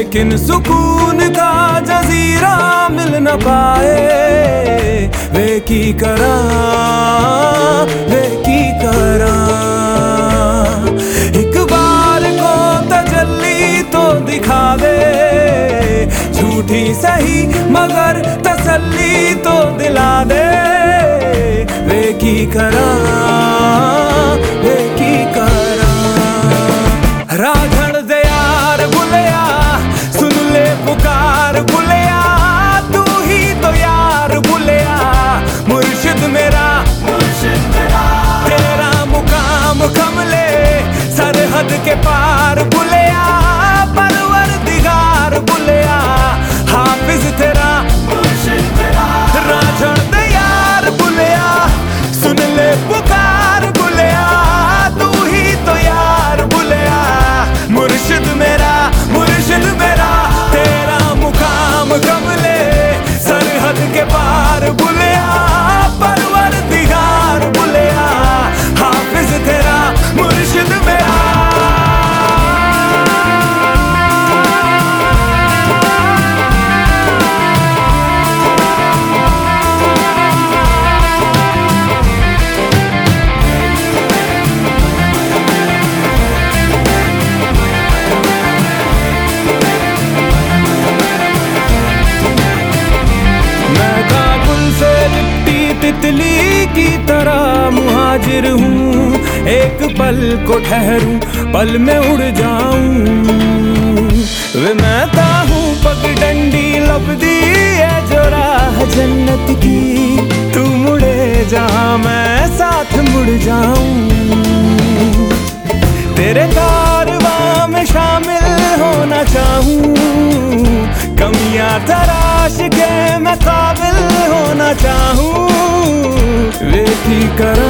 लेकिन सुकून का जजीरा मिल न पाए। वे की करा, वे की करा। एक बार को तजल्ली तो दिखा दे। झूठी सही मगर तसल्ली तो दिला दे। वे की करा, वे की करा। तितली की तरह मुहाजिर हूँ। एक पल को ठहरू, पल में उड़ जाऊँ। हूँ पगडंडी लपदी है जोरा जन्नत की। तू मुड़े जा मैं साथ मुड़ जाऊँ। तेरे कारवा में शामिल होना चाहूँ। कमियाँ तराश के मैं करा